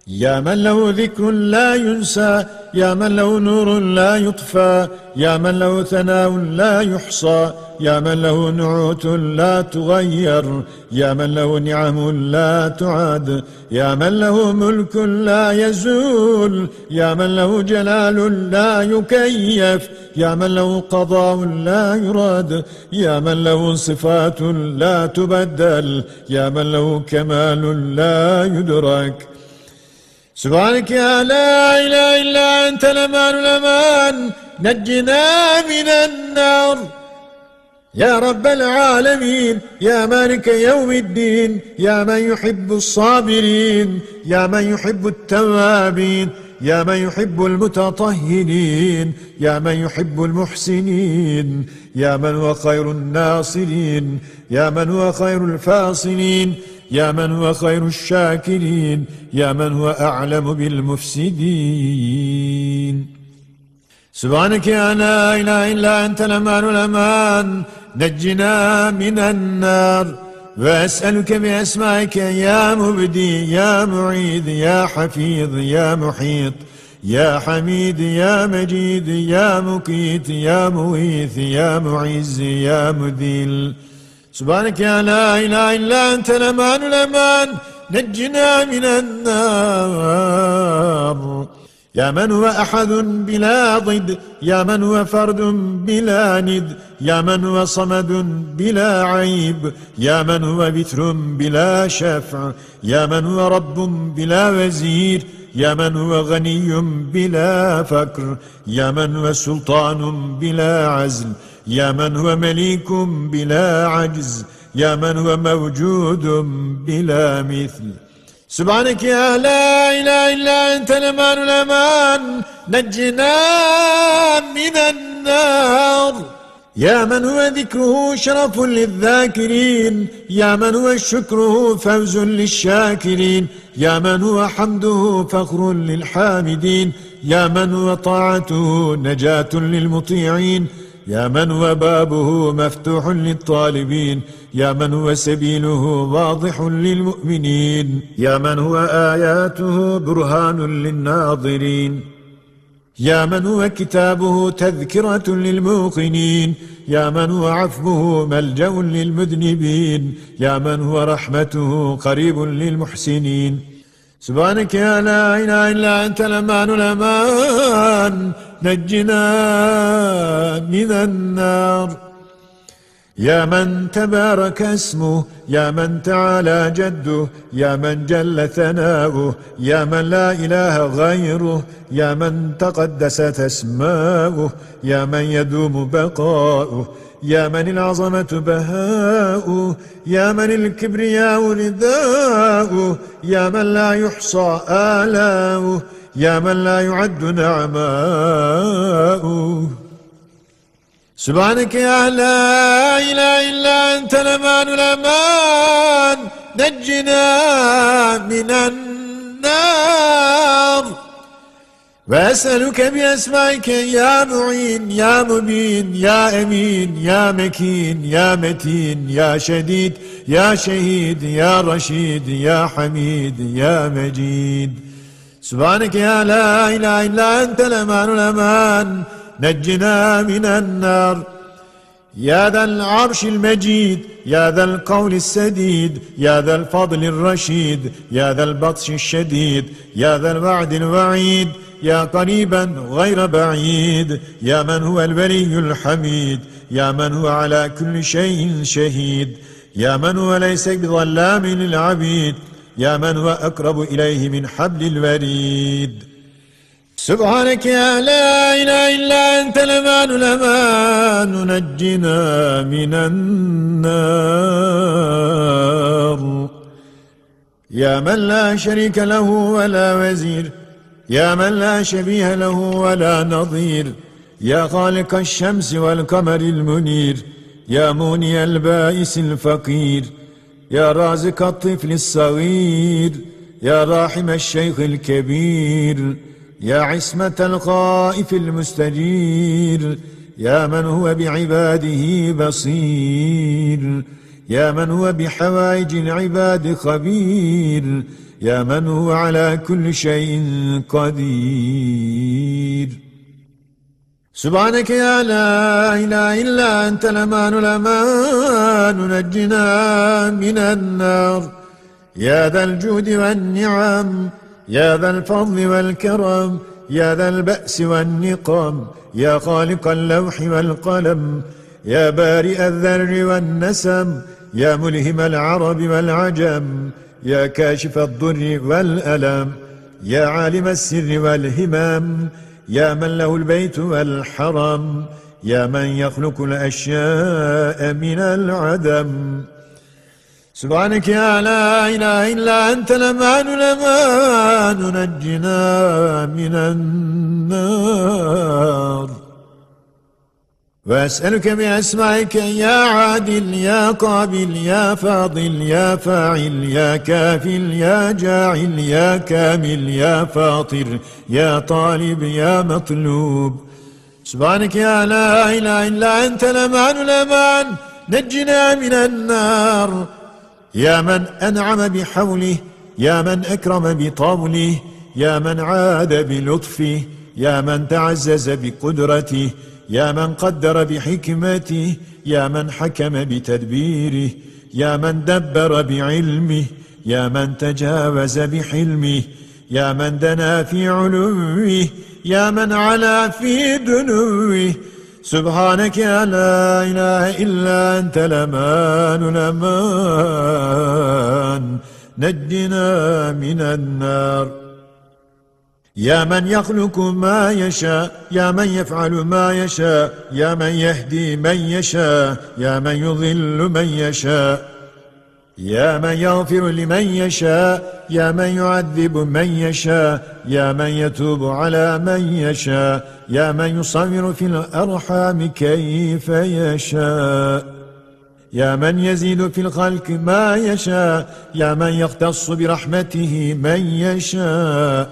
يا من له ذكر لا ينسى يا من له نور لا يطفى يا من له ثناء لا يحصى يا من له نعوت لا تغير يا من له نعم لا تعد يا من له ملك لا يزول يا من له جلال لا يكيف يا من له قضاء لا يراد يا من له صفات لا تبدل يا من له كمال لا يدرك سبحانك يا لا إله إلا أنت الأمان الأمان. نجنا من النار. يا رب العالمين يا مالك يوم الدين يا من يحب الصابرين يا من يحب التوابين يا من يحب المتطهرين يا من يحب المحسنين يا من هو خير الناصرين يا من هو خير الفاصلين. يا من هو خير الشاكرين يا من هو أعلم بالمفسدين. سبحانك يا لا إله إلا أنت الأمان الأمان نجنا من النار. وأسألك بأسمائك يا مبدي يا معيد يا حفيظ يا محيط يا حميد يا مجيد يا مقيت يا مغيث يا معز يا مذل. سبحانك يا لا إله إلا أنت الأمان الأمان نجنا من النار. يا من هو أحد بلا ضد يا من هو فرد بلا ند يا من هو صمد بلا عيب يا من هو بتر بلا شفع يا من هو رب بلا وزير يا من هو غني بلا فكر يا من هو سلطان بلا عزل. يا من هو مليك بلا عجز يا من هو موجود بلا مثل. سبحانك يا لا إله إلا أنت الأمان الأمان. نجنا من النار. يا من هو ذكره شرف للذاكرين. يا من هو شكره فوز للشاكرين. يا من هو حمده فخر للحامدين. يا من هو طاعته نجاة للمطيعين. يا من هو بابه مفتوح للطالبين يا من هو سبيله واضح للمؤمنين يا من هو آياته برهان للناظرين يا من هو كتابه تذكرة للموقنين يا من هو عفوه ملجأ للمذنبين يا من هو رحمته قريب للمحسنين. سبحانك يا لا إله إلا أنت الأمان الأمان نجنا من النار يا من تبارك اسمه يا من تعالى جده يا من جل ثناؤه يا من لا إله غيره يا من تقدست اسماؤه يا من يدوم بقاؤه يا من العظمة بهاؤه يا من الكبرياء رداؤه يا من لا يحصى آلاؤه يا من لا يعد نعماؤه سبحانك يا لا إله إلا أنت الأمان الأمان. نجنا من النار. وأسألك بأسمائك يا معين يا مبين يا أمين يا مكين يا متين يا شديد يا شهيد يا رشيد يا حميد يا مجيد. سبحانك يا لا إله إلا أنت الأمان الأمان. نجنا من النار. يا ذا العرش المجيد يا ذا القول السديد يا ذا الفضل الرشيد يا ذا البطش الشديد يا ذا الوعد الوعيد يا قريبا غير بعيد يا من هو الولي الحميد يا من هو على كل شيء شهيد يا من هو ليس بظلام للعبيد يا من هو أقرب إليه من حبل الوريد. سبحانك يا لا إله إلا أنت الأمان الأمان نجنا من النار. يا من لا شريك له ولا وزير يا من لا شبيه له ولا نظير. يا خالق الشمس والقمر المنير يا موني البائس الفقير. يا رازق الطفل الصغير يا راحم الشيخ الكبير. يا عصمة الخائف المستجير يا من هو بعباده بصير يا من هو بحوائج العباد خبير يا من هو على كل شيء قدير. سبحانك يا لا إله إلا أنت الأمان الأمان نجنا من النار. يا ذا الجود والنعم يا ذا الفضل والكرم يا ذا البأس والنقم يا خالق اللوح والقلم يا بارئ الذر والنسم يا ملهم العرب والعجم يا كاشف الضر والألم يا عالم السر والهمم يا من له البيت والحرم يا من يخلق الأشياء من العدم. سبحانك يا لا إله إلا أنت الأمان الأمان نجنا من النار. وأسألك بأسمائك يا عادل يا قابل يا فاضل يا فاعل يا كافل يا جاعل يا كامل يا فاطر يا طالب يا مطلوب. سبحانك يا لا إله إلا أنت الأمان الأمان نجنا من النار. يا من أنعم بحوله يا من أكرم بطوله يا من عاد بلطفه يا من تعزز بقدرته يا من قدر بحكمته يا من حكم بتدبيره يا من دبر بعلمه يا من تجاوز بحلمه يا من دنا في علوه يا من علا في دنوه سبحانك لا إله إلا أنت الأمان الأمان نجنا من النار. يا من يخلق ما يشاء يا من يفعل ما يشاء يا من يهدي من يشاء يا من يضل من يشاء. يا من يغفر لمن يشاء يا من يعذب من يشاء يا من يتوب على من يشاء يا من يصور في الأرحام كيف يشاء. يا من يزيد في الخلق ما يشاء يا من يختص برحمته من يشاء.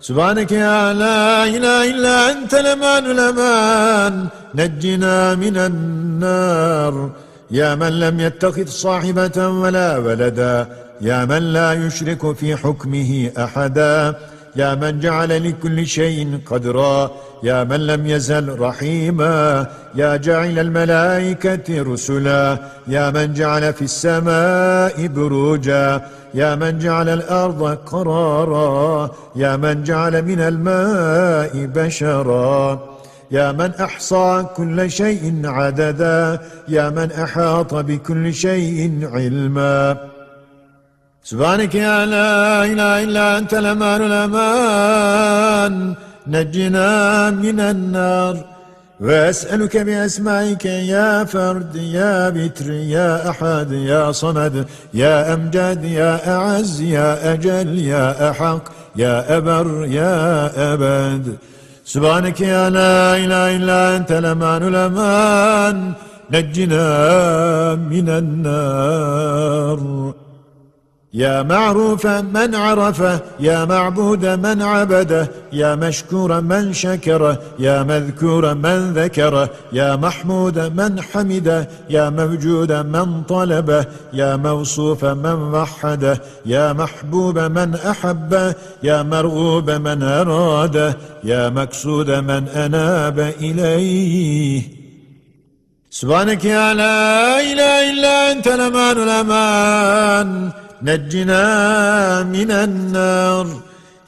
سبحانك يا لا إله إلا أنت الأمان الأمان نجنا من النار. يا من لم يتخذ صاحبة ولا ولدا يا من لا يشرك في حكمه أحدا يا من جعل لكل شيء قدرا يا من لم يزل رحيما يا جعل الملائكة رسلا يا من جعل في السماء بروجا يا من جعل الأرض قرارا يا من جعل من الماء بشرا. يا من أحصى كل شيء عددا يا من أحاط بكل شيء علما. سبحانك يا لا إله إلا أنت الأمان الأمان. نجنا من النار. وأسألك بأسمائك يا فرد يا بتر يا أحد يا صمد يا أمجد يا أعز يا أجل يا أحق يا أبر يا أبد. سبحانك يا لا إله إلا أنت الأمان الأمان نجنا من النار. يا معروف من عرفه يا معبود من عبده يا مشكور من شكره يا مذكور من ذكره يا محمود من حمده يا موجود من طلبه يا موصوف من وحده يا محبوب من أحبه يا مرغوب من أراده يا مقصود من أناب إليه. سبحانك يا لا إله إلا أنت الأمان الأمان. نجنا من النار.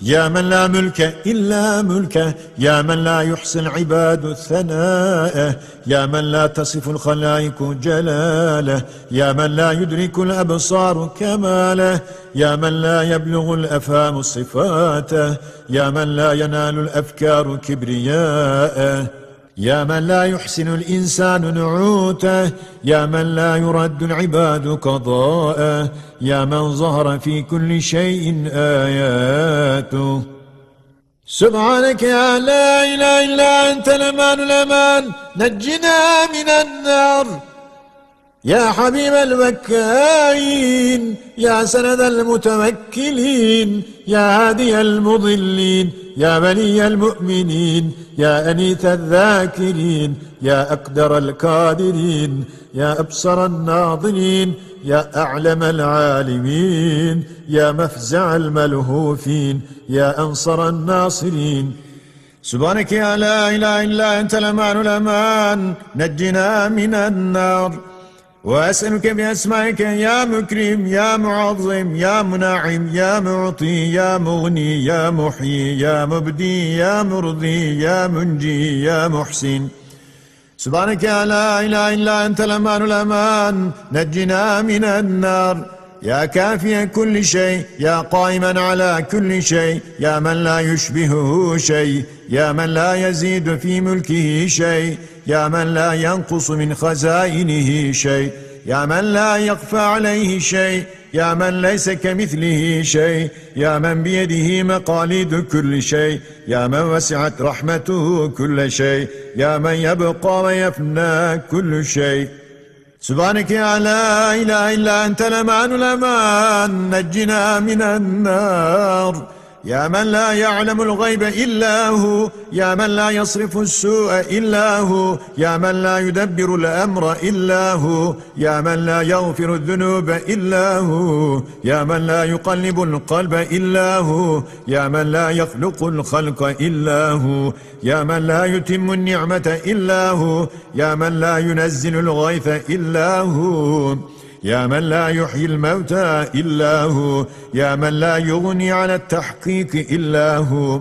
يا من لا ملك إلا ملكه يا من لا يحصي العباد الثناء يا من لا تصف الخلائق جلاله يا من لا يدرك الأبصار كماله يا من لا يبلغ الأفهام صفاته يا من لا ينال الأفكار كبرياءه. يا من لا يحسن الإنسان نعوته يا من لا يرد العباد قضاءه يا من ظهر في كل شيء آياته. سبحانك يا لا إله إلا أنت الأمان الأمان. نجنا من النار. يا حبيب البكائين يا سند المتوكلين يا هادي المضلين يا بني المؤمنين يا أنيث الذاكرين يا أقدر القادرين يا أبصر الناظرين يا أعلم العالمين يا مفزع الملهوفين يا أنصر الناصرين. سبحانك يا لا إله إلا أنت الأمان الأمان نجنا من النار. وأسألك بأسمائك يا مكرم يا معظم يا منعم يا معطي يا مغني يا محيي يا مبدي يا مرضي يا منجي يا محسن. سبحانك لا إله إلا أنت الأمان الأمان. نجنا من النار. يا كافي كل شيء يا قائما على كل شيء يا من لا يشبهه شيء يا من لا يزيد في ملكه شيء يا من لا ينقص من خزائنه شيء يا من لا يخفى عليه شيء يا من ليس كمثله شيء يا من بيده مقاليد كل شيء يا من وسعت رحمته كل شيء يا من يبقى ويفنى كل شيء. سبحانك يا لا إله إلا أنت الأمان الأمان نجنا من النار. يا من لا يعلم الغيب إلا هو يا من لا يصرف السوء إلا هو يا من لا يدبر الأمر إلا هو يا من لا يغفر الذنوب إلا هو يا من لا يقلب القلب إلا هو يا من لا يخلق الخلق إلا هو يا من لا يتم النعمة إلا هو يا من لا ينزل الغيث إلا هو. يا من لا يحيي الموتى إلا هو. يا من لا يغني عن التحقيق إلا هو.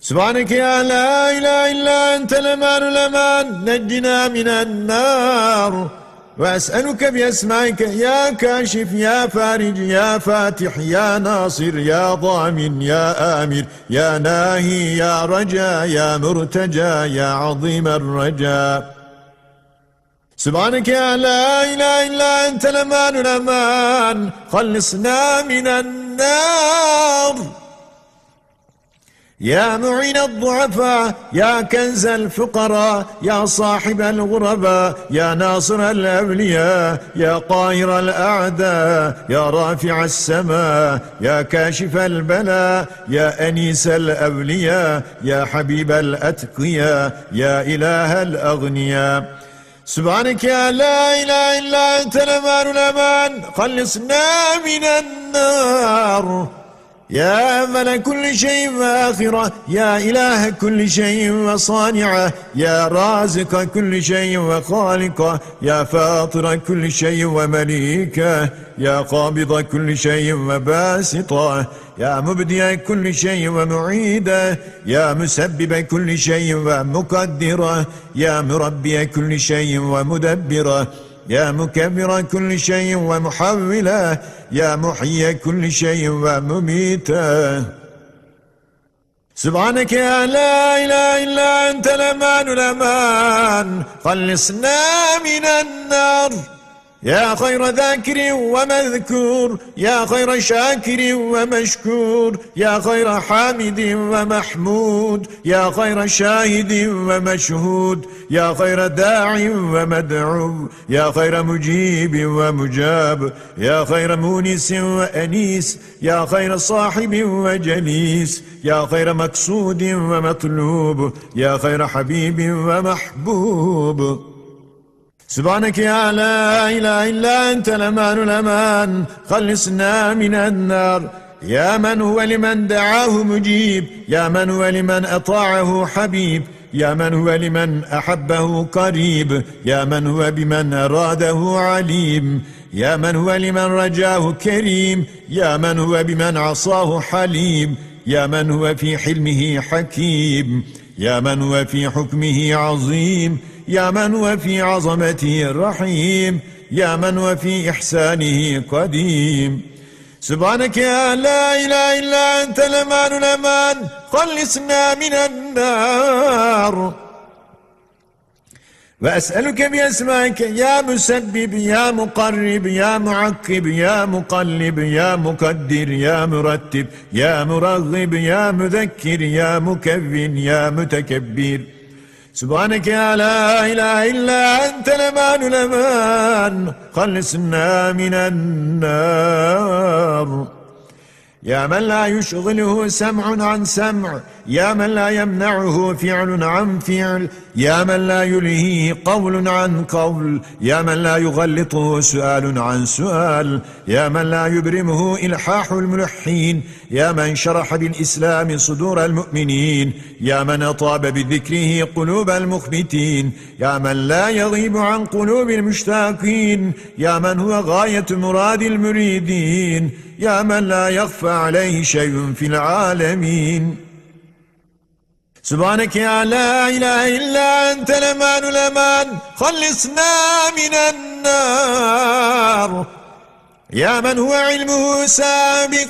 سبحانك يا لا إله إلا أنت الأمان الأمان. نجنا من النار. وأسألك بأسمائك. يا كاشف يا فارج يا فاتح يا ناصر يا ضامن يا آمر يا ناهي يا رجا يا مرتجى يا عظيم الرجاء سبحانك يا لا إله إلا أنت الأمان الأمان خلصنا من النار. يا معين الضعفاء يا كنز الفقراء يا صاحب الغرباء يا ناصر الأولياء يا قاهر الأعداء يا رافع السماء يا كاشف البلاء يا أنيس الأولياء يا حبيب الأتقياء يا إله الأغنياء. سبحانك يا لا إله إلا أنت الأمان الأمان. خلصنا من النار. يا ملك كل شيء وآخرة يا إله كل شيء وصانعة يا رازق كل شيء وخالقة يا فاطر كل شيء ومليكة يا قابض كل شيء وباسطة يا مبدي كل شيء ومعيدة يا مسبب كل شيء ومقدرة يا مربي كل شيء ومدبرة. يا مكبر كل شيء ومحوله يا محيي كل شيء ومميته سبحانك يا لا إله إلا أنت الأمان الأمان خلصنا من النار. يا خير ذاكر ومذكور يا خير شاكر ومشكور يا خير حامد ومحمود يا خير شاهد ومشهود يا خير داع ومدعو يا خير مجيب ومجاب يا خير مونس وأنيس يا خير صاحب وجليس يا خير مقصود ومطلوب يا خير حبيب ومحبوب سبحانك يا لا إله إلا أنت الأمان الأمان. خلصنا من النار. يا من هو لمن دعاه مجيب؟ يا من هو لمن أطاعه حبيب؟ يا من هو لمن أحبه قريب؟ يا من هو بمن أراده عليم؟ يا من هو لمن رجاه كريم؟ يا من هو بمن عصاه حليم؟ يا من هو في حلمه حكيم؟ يا من هو في حكمه عظيم؟ يا من هو في عظمته رحيم يا من هو في إحسانه قديم. سبحانك يا لا إله إلا أنت الأمان الأمان. خلصنا من النار. وأسألك بأسمائك يا مسبب يا مقرب يا معقب يا مقلب يا مقدر يا مرتب يا مرغب يا مذكر يا مكون يا متكبر. سبحانك يا لا إله إلا أنت الأمان الأمان. خلصنا من النار. يا من لا يشغله سمع عن سمع يا من لا يمنعه فعل عن فعل يا من لا يلهيه قول عن قول يا من لا يغلطه سؤال عن سؤال يا من لا يبرمه إلحاح الملحين يا من شرح بالإسلام صدور المؤمنين يا من أطاب بذكره قلوب المخبتين يا من لا يغيب عن قلوب المشتاقين يا من هو غاية مراد المريدين يا من لا يخفى عليه شيء في العالمين. سبحانك يا لا إله إلا أنت الأمان الأمان. خلصنا من النار. يا من هو علمه سابق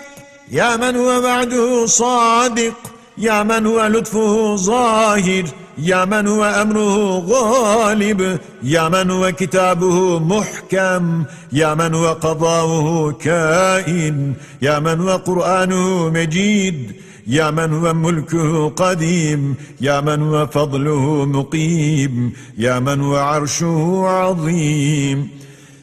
يا من هو بعده صادق يا من هو لطفه ظاهر. يا من هو أمره غالب يا من هو كتابه محكم يا من هو قضاؤه كائن يا من هو قرآنه مجيد يا من هو ملكه قديم يا من هو فضله مقيم يا من هو عرشه عظيم.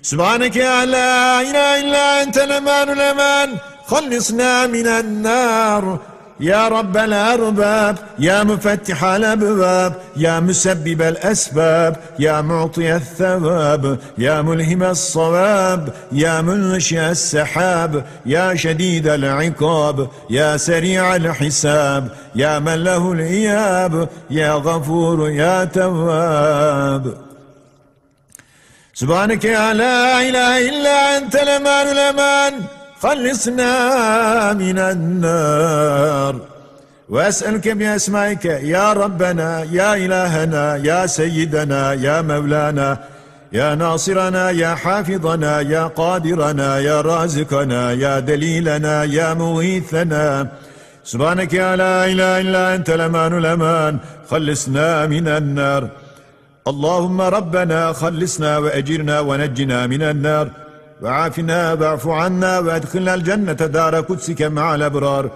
سبحانك يا لا إله إلا أنت الأمان الأمان خلصنا من النار. يا رب الأرباب يا مفتح الأبواب يا مسبب الأسباب يا معطي الثواب يا ملهم الصواب يا منشئ السحاب يا شديد العقاب يا سريع الحساب يا من له الإياب يا غفور يا تواب. سبحانك يا لا إله إلا أنت الأمان الأمان. خلصنا من النار. وأسألك بأسمائك يا ربنا يا إلهنا يا سيدنا يا مولانا يا ناصرنا يا حافظنا يا قادرنا يا رازقنا يا دليلنا يا مغيثنا. سبحانك يا لا إله إلا أنت الأمان الأمان. خلصنا من النار. اللهم ربنا خلصنا وأجرنا ونجنا من النار. وعافنا واعف عنا وادخلنا الجنة دار قدسك مع الأبرار.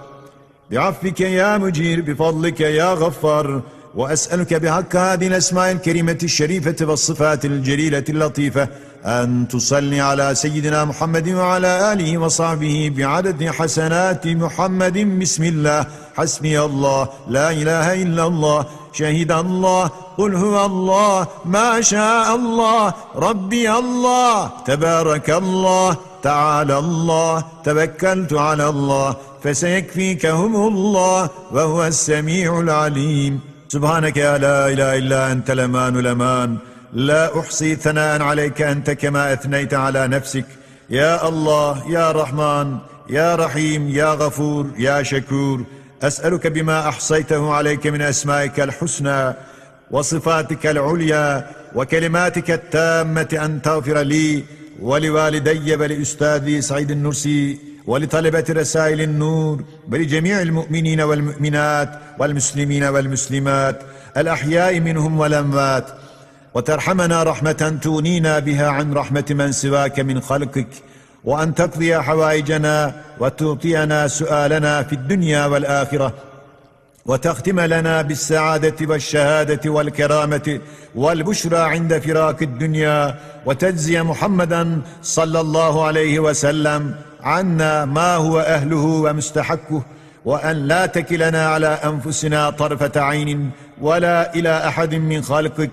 بعفك يا مجير بفضلك يا غفار. وأسألك بحق هذه الأسماء الكريمة الشريفة والصفات الجليلة اللطيفة أن تصلي على سيدنا محمد وعلى آله وصحبه بعدد حسنات محمد. بسم الله حسبي الله لا إله إلا الله شهد الله قل هو الله ما شاء الله ربي الله تبارك الله تعالى الله توكلت على الله فسيكفيكهم الله وهو السميع العليم. سبحانك يا لا إله إلا أنت الأمان الأمان. لا أحصي ثناء عليك أنت كما أثنيت على نفسك. يا الله يا رحمن يا رحيم يا غفور يا شكور. أسألك بما أحصيته عليك من أسمائك الحسنى وصفاتك العليا وكلماتك التامة أن تغفر لي ولوالدي ولأستاذي سعيد النرسي ولطلبة رسائل النور ولجميع المؤمنين والمؤمنات والمسلمين والمسلمات الأحياء منهم والأموات وترحمنا رحمة تونينا بها عن رحمة من سواك من خلقك وأن تقضي حوائجنا وتعطينا سؤالنا في الدنيا والآخرة وتختم لنا بالسعادة والشهادة والكرامة والبشرى عند فراق الدنيا وتجزي محمدا صلى الله عليه وسلم عنا ما هو أهله ومستحقه وأن لا تكلنا على أنفسنا طرفة عين ولا إلى أحد من خلقك.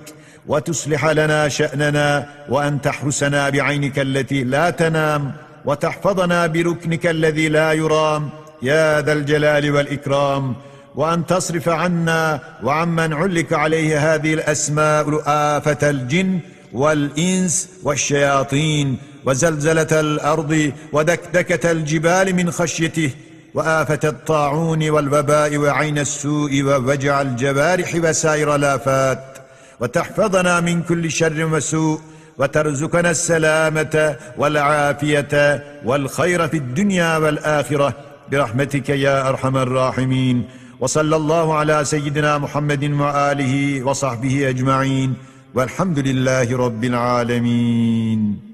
وتصلح لنا شأننا وأن تحرسنا بعينك التي لا تنام وتحفظنا بركنك الذي لا يرام. يا ذا الجلال والإكرام. وأن تصرف عنا وعمن علك عليه هذه الأسماء آفة الجن والإنس والشياطين وزلزلة الأرض ودكدكة الجبال من خشيته وآفة الطاعون والوباء وعين السوء ووجع الجوارح وسائر الآفات. وتحفظنا من كل شر وسوء وترزقنا السلامة والعافية والخير في الدنيا والآخرة. برحمتك يا أرحم الراحمين. وصلى الله على سيدنا محمد وآله وصحبه أجمعين. والحمد لله رب العالمين.